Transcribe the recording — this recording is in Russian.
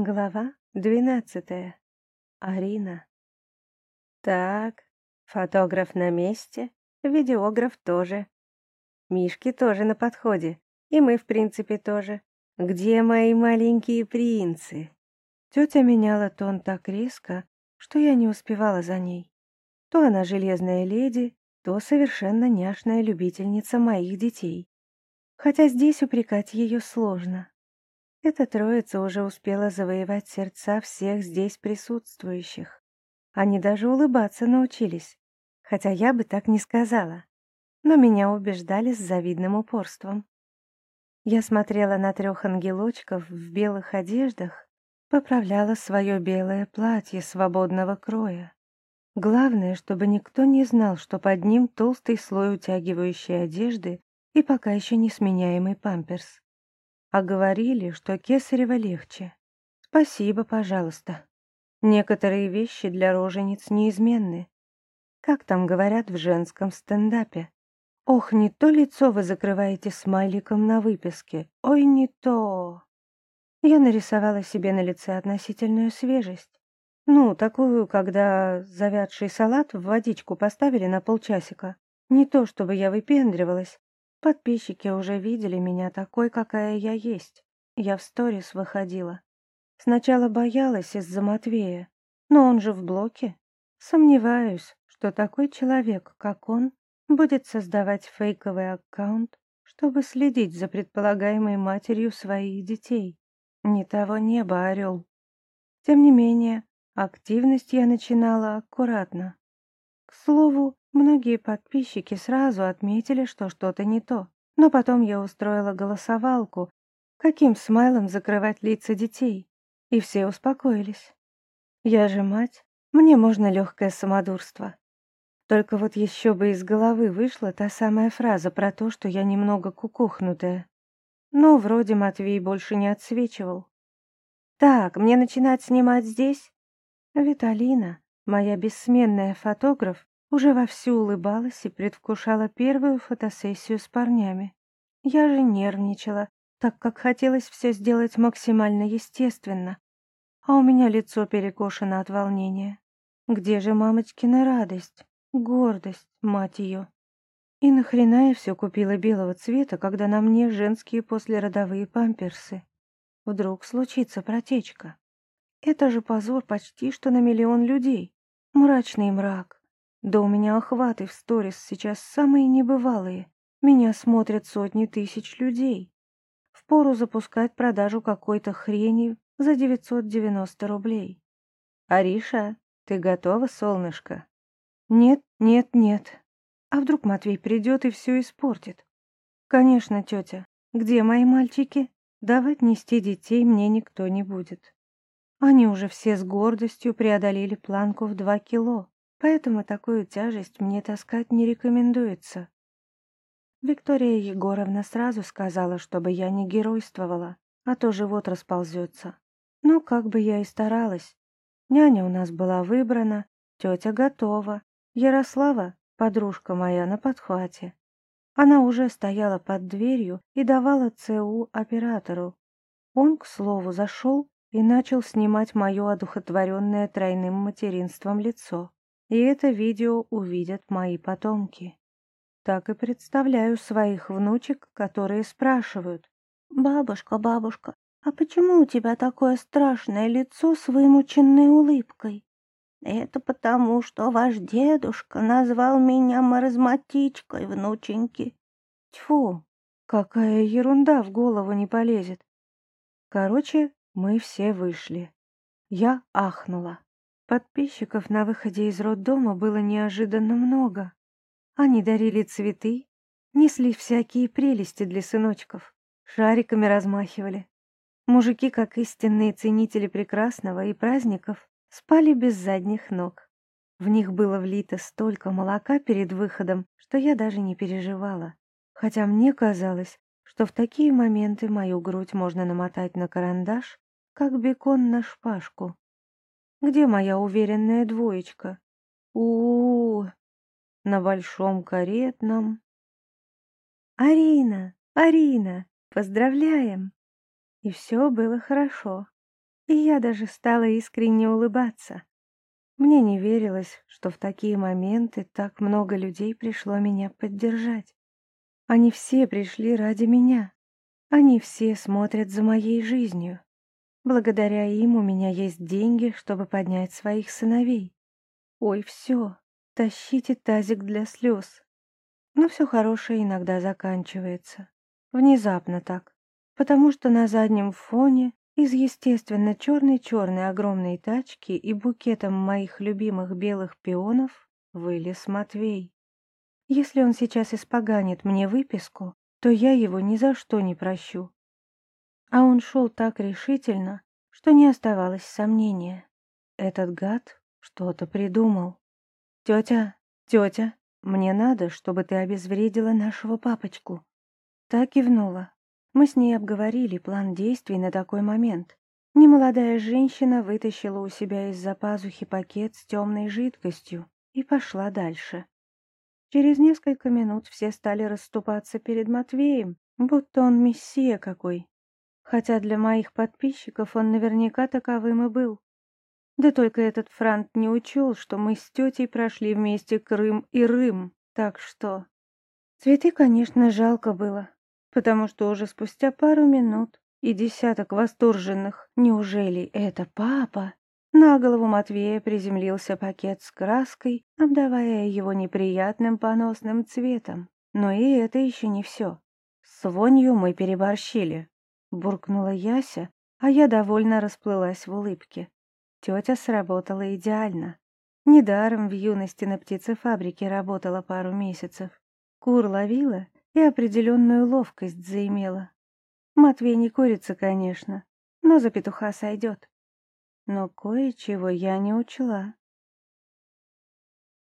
Глава двенадцатая. Арина. Так, фотограф на месте, видеограф тоже. Мишки тоже на подходе, и мы, в принципе, тоже. Где мои маленькие принцы? Тетя меняла тон так резко, что я не успевала за ней. То она железная леди, то совершенно няшная любительница моих детей. Хотя здесь упрекать ее сложно. Эта троица уже успела завоевать сердца всех здесь присутствующих. Они даже улыбаться научились, хотя я бы так не сказала. Но меня убеждали с завидным упорством. Я смотрела на трех ангелочков в белых одеждах, поправляла свое белое платье свободного кроя. Главное, чтобы никто не знал, что под ним толстый слой утягивающей одежды и пока еще не сменяемый памперс. А говорили, что кесарево легче. Спасибо, пожалуйста. Некоторые вещи для рожениц неизменны. Как там говорят в женском стендапе? Ох, не то лицо вы закрываете смайликом на выписке. Ой, не то. Я нарисовала себе на лице относительную свежесть. Ну, такую, когда завядший салат в водичку поставили на полчасика. Не то, чтобы я выпендривалась, Подписчики уже видели меня такой, какая я есть. Я в сторис выходила. Сначала боялась из-за Матвея, но он же в блоке. Сомневаюсь, что такой человек, как он, будет создавать фейковый аккаунт, чтобы следить за предполагаемой матерью своих детей. Не того неба, орел. Тем не менее, активность я начинала аккуратно. К слову, Многие подписчики сразу отметили, что что-то не то. Но потом я устроила голосовалку, каким смайлом закрывать лица детей, и все успокоились. Я же мать, мне можно легкое самодурство. Только вот еще бы из головы вышла та самая фраза про то, что я немного кукухнутая. Но вроде Матвей больше не отсвечивал. «Так, мне начинать снимать здесь?» Виталина, моя бессменная фотограф, уже вовсю улыбалась и предвкушала первую фотосессию с парнями. Я же нервничала, так как хотелось все сделать максимально естественно, а у меня лицо перекошено от волнения. Где же мамочкина радость, гордость, мать ее? И нахрена я все купила белого цвета, когда на мне женские послеродовые памперсы? Вдруг случится протечка. Это же позор почти что на миллион людей. Мрачный мрак. Да у меня охваты в сторис сейчас самые небывалые. Меня смотрят сотни тысяч людей. Впору запускать продажу какой-то хрени за 990 рублей. Ариша, ты готова, солнышко? Нет, нет, нет. А вдруг Матвей придет и все испортит? Конечно, тетя. Где мои мальчики? Давать нести детей мне никто не будет. Они уже все с гордостью преодолели планку в два кило. Поэтому такую тяжесть мне таскать не рекомендуется. Виктория Егоровна сразу сказала, чтобы я не геройствовала, а то живот расползется. Ну, как бы я и старалась. Няня у нас была выбрана, тетя готова, Ярослава, подружка моя, на подхвате. Она уже стояла под дверью и давала ЦУ оператору. Он, к слову, зашел и начал снимать мое одухотворенное тройным материнством лицо. И это видео увидят мои потомки. Так и представляю своих внучек, которые спрашивают. «Бабушка, бабушка, а почему у тебя такое страшное лицо с вымученной улыбкой?» «Это потому, что ваш дедушка назвал меня маразматичкой, внученьки». Тьфу, какая ерунда в голову не полезет. Короче, мы все вышли. Я ахнула. Подписчиков на выходе из роддома было неожиданно много. Они дарили цветы, несли всякие прелести для сыночков, шариками размахивали. Мужики, как истинные ценители прекрасного и праздников, спали без задних ног. В них было влито столько молока перед выходом, что я даже не переживала. Хотя мне казалось, что в такие моменты мою грудь можно намотать на карандаш, как бекон на шпажку. Где моя уверенная двоечка? у, -у, -у на большом каретном. Арина, Арина, поздравляем! И все было хорошо. и я даже стала искренне улыбаться. Мне не верилось, что в такие моменты так много людей пришло меня поддержать. Они все пришли ради меня. Они все смотрят за моей жизнью. Благодаря им у меня есть деньги, чтобы поднять своих сыновей. Ой, все, тащите тазик для слез. Но все хорошее иногда заканчивается. Внезапно так. Потому что на заднем фоне из естественно черной-черной огромной тачки и букетом моих любимых белых пионов вылез Матвей. Если он сейчас испоганит мне выписку, то я его ни за что не прощу. А он шел так решительно, что не оставалось сомнения. Этот гад что-то придумал. «Тетя, тетя, мне надо, чтобы ты обезвредила нашего папочку». Так кивнула. Мы с ней обговорили план действий на такой момент. Немолодая женщина вытащила у себя из-за пазухи пакет с темной жидкостью и пошла дальше. Через несколько минут все стали расступаться перед Матвеем, будто он мессия какой. Хотя для моих подписчиков он наверняка таковым и был. Да только этот Франт не учел, что мы с тетей прошли вместе Крым и Рым, так что... Цветы, конечно, жалко было, потому что уже спустя пару минут и десяток восторженных «Неужели это папа?» На голову Матвея приземлился пакет с краской, обдавая его неприятным поносным цветом. Но и это еще не все. С вонью мы переборщили. Буркнула Яся, а я довольно расплылась в улыбке. Тетя сработала идеально. Недаром в юности на птицефабрике работала пару месяцев. Кур ловила и определенную ловкость заимела. Матвей не курица, конечно, но за петуха сойдет. Но кое-чего я не учла.